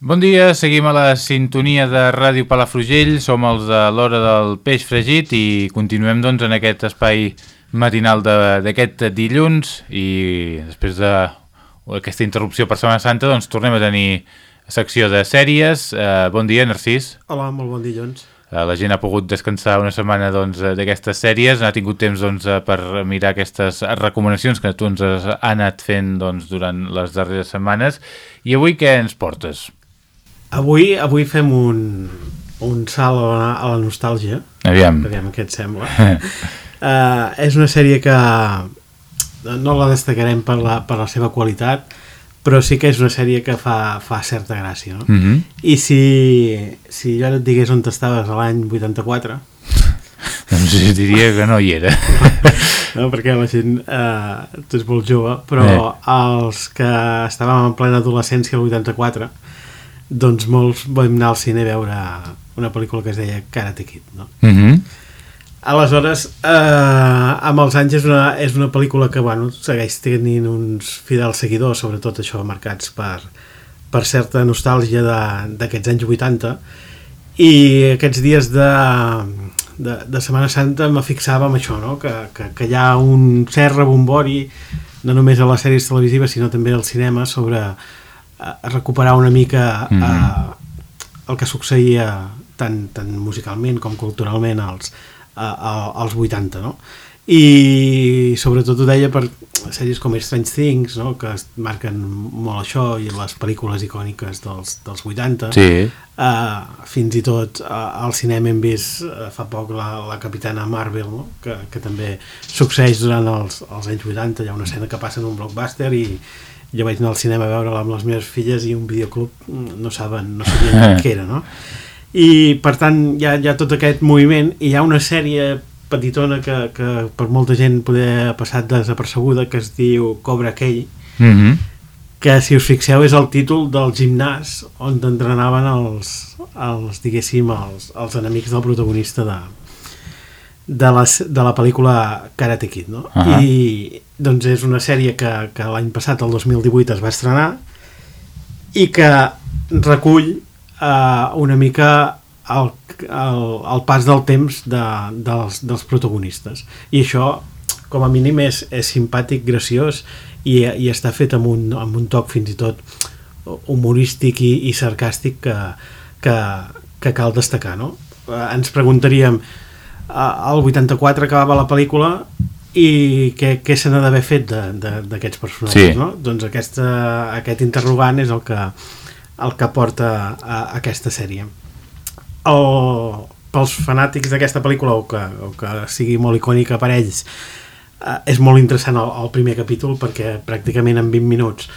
Bon dia, seguim a la sintonia de Ràdio Palafrugell, som els de l'hora del peix fregit i continuem doncs en aquest espai matinal d'aquest dilluns i després d'aquesta de interrupció per Setmana Santa doncs tornem a tenir secció de sèries. Uh, bon dia, Narcís. Hola, molt bon dilluns. Uh, la gent ha pogut descansar una setmana doncs, d'aquestes doncs, sèries, ha tingut temps doncs, per mirar aquestes recomanacions que tu ens has anat fent doncs, durant les darreres setmanes. I avui què ens portes? Avui, avui fem un, un salt a la, a la nostàlgia. Aviam. Aviam què et sembla. uh, és una sèrie que no la destacarem per la, per la seva qualitat, però sí que és una sèrie que fa, fa certa gràcia, no? Mm -hmm. I si, si jo ara et digués on estaves l'any 84... Doncs diria que no hi era. no, perquè la gent... Eh, tu ets molt jove, però eh. els que estàvem en plena adolescència al 84 doncs molts vam anar al cine a veure una pel·lícula que es deia Karate Kid, no? Mhm. Mm Aleshores, eh, amb els anys és una, és una pel·lícula que bueno, segueix tenint uns fidels seguidors, sobretot això marcats per, per certa nostàlgia d'aquests anys 80 i aquests dies de, de, de Setmana Santa me fixava en això, no? que, que, que hi ha un cert rebombori no només a les sèries televisives sinó també al cinema sobre eh, recuperar una mica mm -hmm. eh, el que succeïa tant, tant musicalment com culturalment als, a, a, als 80, no? i sobretot ho deia per sèries com Strange Things no? que marquen molt això i les pel·lícules icòniques dels, dels 80 sí. uh, fins i tot uh, al cinema hem vist uh, fa poc la, la Capitana Marvel no? que, que també succeeix durant els, els anys 80 hi ha una escena que passa en un blockbuster i jo vaig anar al cinema a veure-la amb les meves filles i un videoclub mm, no saben no sabien què era no? i per tant hi ha, hi ha tot aquest moviment i hi ha una sèrie petitona que, que per molta gent poder ha passat desapercebuda que es diu Cobra Kai mm -hmm. que si us fixeu és el títol del gimnàs on entrenaven els, els diguéssim els, els enemics del protagonista de, de, les, de la pel·lícula Karate Kid no? Uh -huh. i doncs és una sèrie que, que l'any passat el 2018 es va estrenar i que recull eh, una mica el, el, el pas del temps de, dels, dels protagonistes i això com a mínim és, és simpàtic, graciós i, i està fet amb un, amb un toc fins i tot humorístic i, i sarcàstic que, que, que cal destacar no? Eh, ens preguntaríem al 84 acabava la pel·lícula i què, què se n'ha d'haver fet d'aquests personatges sí. no? doncs aquesta, aquest interrogant és el que, el que porta a, a aquesta sèrie o pels fanàtics d'aquesta pel·lícula o que, o que sigui molt icònica per ells eh, és molt interessant el, el primer capítol perquè pràcticament en 20 minuts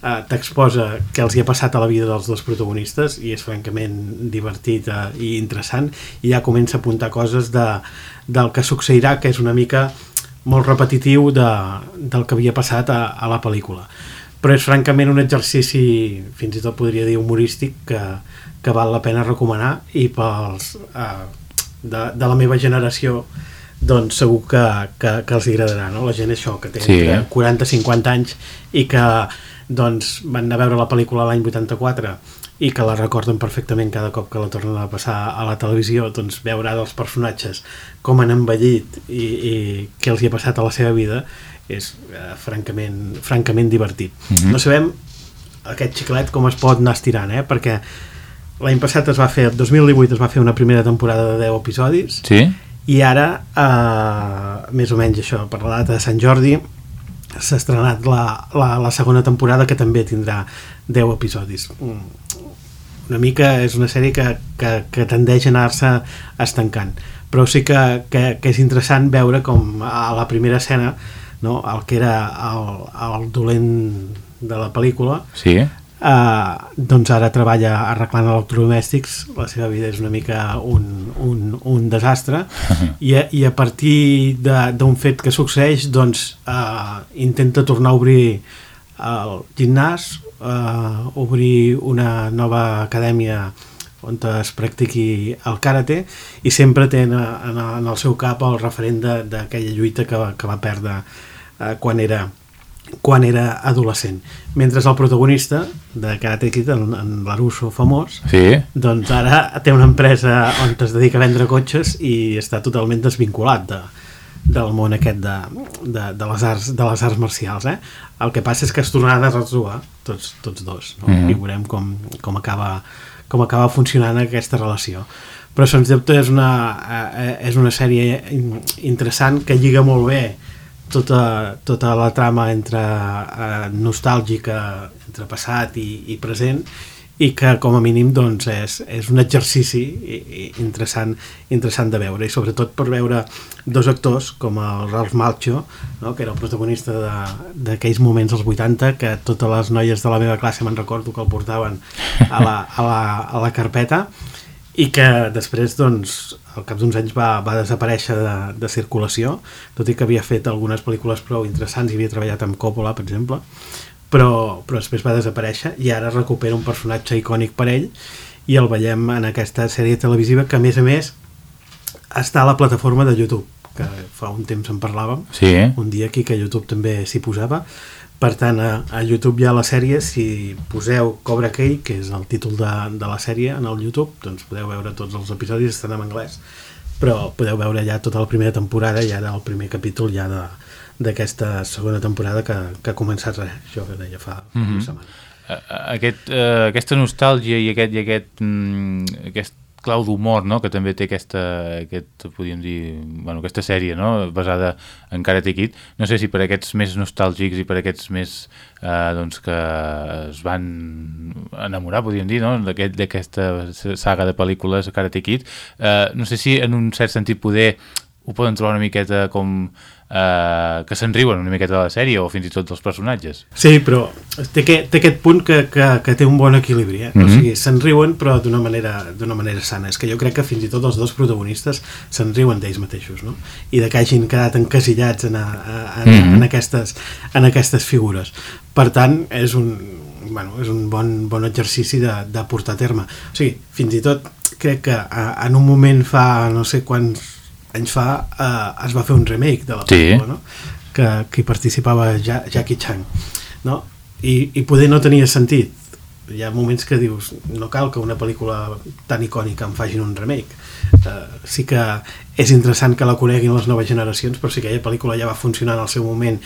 eh, t'exposa què els hi ha passat a la vida dels dos protagonistes i és francament divertit eh, i interessant i ja comença a apuntar coses de, del que succeirà que és una mica molt repetitiu de, del que havia passat a, a la pel·lícula però és francament un exercici fins i tot podria dir humorístic que, que val la pena recomanar i pels eh, de, de la meva generació doncs segur que, que, que els agradarà no? la gent això, que té sí. 40-50 anys i que doncs van anar a veure la pel·lícula l'any 84 i que la recorden perfectament cada cop que la tornen a passar a la televisió doncs veure dels personatges com han envellit i, i què els hi ha passat a la seva vida és eh, francament, francament divertit. Uh -huh. No sabem aquest xiclet com es pot anar estirant, eh? perquè l'any passat es va fer, el 2018 es va fer una primera temporada de 10 episodis sí? i ara, eh, més o menys això, per la data de Sant Jordi s'ha estrenat la, la, la segona temporada que també tindrà 10 episodis una mica és una sèrie que, que, que tendeix a anar-se estancant però sí que, que, que és interessant veure com a la primera escena no? el que era el, el dolent de la pel·lícula sí. eh, doncs ara treballa arreglant electrodomèstics la seva vida és una mica un, un, un desastre i a, i a partir d'un fet que succeeix doncs eh, intenta tornar a obrir el gimnàs eh, obrir una nova acadèmia on es practiqui el karate i sempre té en, en el seu cap el referent d'aquella lluita que, que va perdre eh, quan era quan era adolescent. Mentre el protagonista de Karate Kid, en, en Larusso famós, Sí? doncs ara té una empresa on es dedica a vendre cotxes i està totalment desvinculat de, del món aquest de, de, de, les, arts, de les arts marcials. Eh? El que passa és que es tornaran a retrobar tots, tots dos no? Mhm. i veurem com, com, acaba, com acaba funcionant aquesta relació. Però sens dubte és una, eh, és una sèrie in- interessant que lliga molt bé tota, tota la trama entre eh, nostàlgica entre passat i, i present i que com a mínim doncs, és, és un exercici interessant, interessant de veure i sobretot per veure dos actors com el Ralph Malcho no? que era el protagonista d'aquells moments als 80 que totes les noies de la meva classe me'n recordo que el portaven a la, a la, a la carpeta i que després, doncs, al cap d'uns anys va, va desaparèixer de, de circulació, tot i que havia fet algunes pel·lícules prou interessants i havia treballat amb Coppola, per exemple, però, però després va desaparèixer i ara recupera un personatge icònic per ell i el veiem en aquesta sèrie televisiva que, a més a més, està a la plataforma de YouTube, que fa un temps en parlàvem, Sí? un dia aquí que YouTube també s'hi posava. Per tant a, a YouTube hi ha la sèrie. Si poseu Cobra Kai que és el títol de, de la sèrie en el YouTube doncs podeu veure tots els episodis estan en anglès. Però podeu veure ja tota la primera temporada i ara el primer capítol ja de d'aquesta segona temporada que, que ha començat res, això que deia fa mm -hmm. una setmana. A- a- Aquest, eh, aquesta nostàlgia i aquest, i aquest, mm, aquest clau d'humor no? que també té aquesta, aquest, podríem dir, bueno, aquesta sèrie no? basada en Karate Kid no sé si per aquests més nostàlgics i per aquests més eh, doncs que es van enamorar podríem dir no? d'aquesta aquest, saga de pel·lícules Karate Kid eh, no sé si en un cert sentit poder ho poden trobar una miqueta com eh, que se'n riuen una miqueta de la sèrie o fins i tot dels personatges Sí, però té, que, té aquest punt que, que, que té un bon equilibri, eh? Mm -hmm. O Mhm. sigui, se'n riuen però d'una manera, manera sana. És que jo crec que fins i tot els dos protagonistes se'n riuen d'ells mateixos, no? I de que hagin quedat encasillats en, a, a, en, mm Mhm. -hmm. en, aquestes, en aquestes figures. Per tant, és un, bueno, és un bon, bon exercici de, de portar a terme. O sigui, fins i tot crec que a, en un moment fa no sé quants anys fa eh, es va fer un remake de la Sí. pel·lícula, no? que, que hi participava ja, Jackie Chan no? I, i poder no tenia sentit hi ha moments que dius no cal que una pel·lícula tan icònica em facin un remake uh, sí que és interessant que la coneguin les noves generacions però si aquella pel·lícula ja va funcionar en el seu moment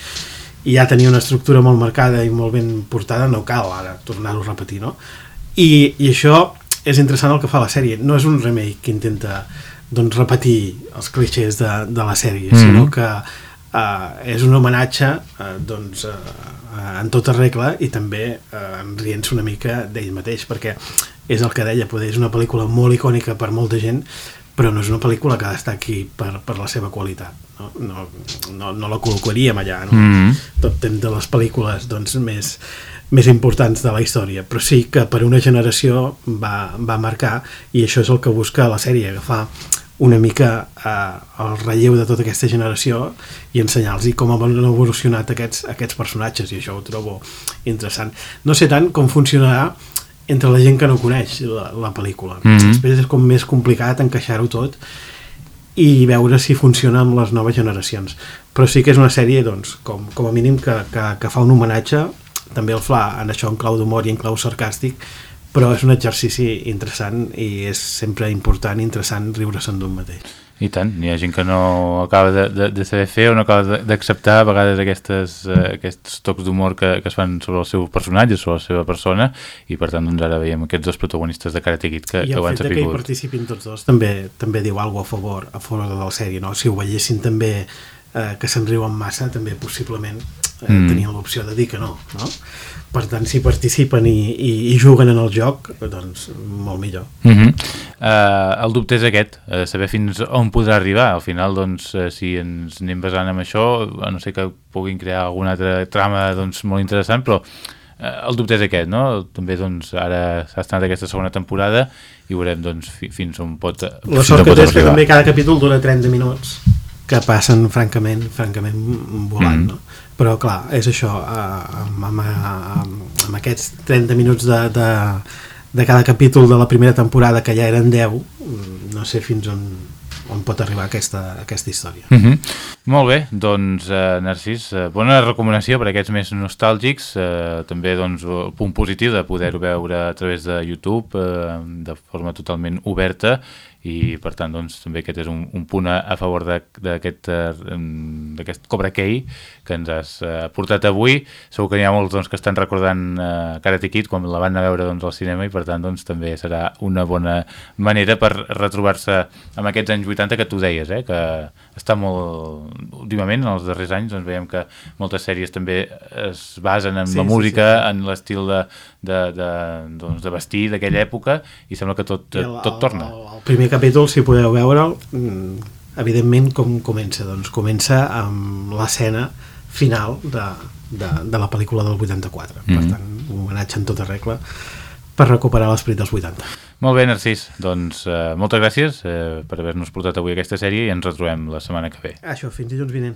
i ja tenia una estructura molt marcada i molt ben portada, no cal ara tornar-ho a repetir, no? I, i això és interessant el que fa la sèrie no és un remake que intenta doncs, repetir els clixés de, de la sèrie, mm -hmm. sinó que uh, és un homenatge uh, doncs, uh, en tota regla i també uh, rient-se una mica d'ell mateix perquè és el que deia, poder és una pel·lícula molt icònica per molta gent però no és una pel·lícula que ha d'estar aquí per, per la seva qualitat no, no, no, no la col·locaríem allà no? Mm -hmm. tot temps de les pel·lícules doncs, més, més importants de la història però sí que per una generació va, va marcar i això és el que busca la sèrie agafar una mica eh, el relleu de tota aquesta generació i ensenyar-los com han evolucionat aquests, aquests personatges i això ho trobo interessant. No sé tant com funcionarà entre la gent que no coneix la, la pel·lícula. Mhm. després és com més complicat encaixar-ho tot i veure si funciona amb les noves generacions. Però sí que és una sèrie doncs, com, com a mínim que, que, que fa un homenatge també el fa en això en clau d'humor i en clau sarcàstic però és un exercici interessant i és sempre important i interessant riure-se'n d'un mateix I tant, hi ha gent que no acaba de, de, de saber fer o no acaba d'acceptar a vegades aquestes, eh, aquests tocs d'humor que, que es fan sobre el seu personatge, sobre la seva persona i per tant doncs ara veiem aquests dos protagonistes de Karate Kid que, i que ho el han fet de que hi sapigut. participin tots dos també també diu alguna a favor a favor de la sèrie no? si ho veiessin també eh, que se'n riuen massa també possiblement eh, Mm. mm. tenien l'opció de dir que no, no? per tant si participen i, i, i juguen en el joc doncs molt millor Uh -huh. uh, el dubte és aquest, uh, saber fins on podrà arribar. Al final, doncs, uh, si ens anem basant en això, a no sé que puguin crear alguna altra trama doncs, molt interessant, però el dubte és aquest, no? També doncs, ara s'ha estrenat aquesta segona temporada i veurem doncs, fi, fins on pot la sort que té és que també cada capítol dura 30 minuts que passen francament francament volant Mm. no? però clar, és això eh, amb, amb, amb, amb aquests 30 minuts de, de, de cada capítol de la primera temporada que ja eren 10 mm, no sé fins on, on pot arribar aquesta, aquesta història Uh -huh. Molt bé, doncs eh, Narcís, eh, bona recomanació per aquests més nostàlgics, eh, també doncs, el punt positiu de poder-ho veure a través de YouTube eh, de forma totalment oberta i per tant doncs, també aquest és un, un punt a, a favor d'aquest uh, Cobra Kai que ens has uh, portat avui segur que n'hi ha molts doncs, que estan recordant uh, Karate Kid quan la van a veure doncs, al cinema i per tant doncs, també serà una bona manera per retrobar-se amb aquests anys 80 que tu deies, eh, que està molt... últimament, en els darrers anys doncs, veiem que moltes sèries també es basen en sí, la música, sí, sí. en l'estil de, de, de, doncs, de vestir d'aquella època i sembla que tot, el, tot torna el, el primer capítol, si podeu veure'l, mm, evidentment com comença? Doncs comença amb l'escena final de, de, de la pel·lícula del 84. Mm -hmm. Per mhm. tant, un homenatge en tota regla per recuperar l'esperit dels 80. Molt bé, Narcís. Doncs eh, moltes gràcies eh, per haver-nos portat avui aquesta sèrie i ens retrobem la setmana que ve. Això, fins dilluns vinent.